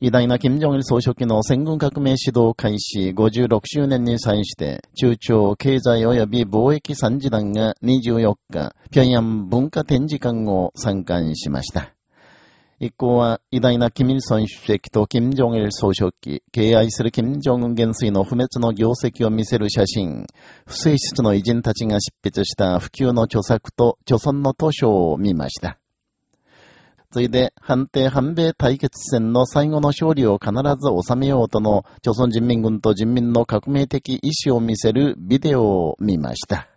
偉大な金正日総書記の戦軍革命指導開始56周年に際して、中朝経済及び貿易三次団が24日、平壌文化展示館を参観しました。一行は偉大な金日成主席と金正日総書記、敬愛する金正恩元帥の不滅の業績を見せる写真、不正室の偉人たちが執筆した普及の著作と著存の図書を見ました。ついで、反帝反米対決戦の最後の勝利を必ず収めようとの、朝鮮人民軍と人民の革命的意志を見せるビデオを見ました。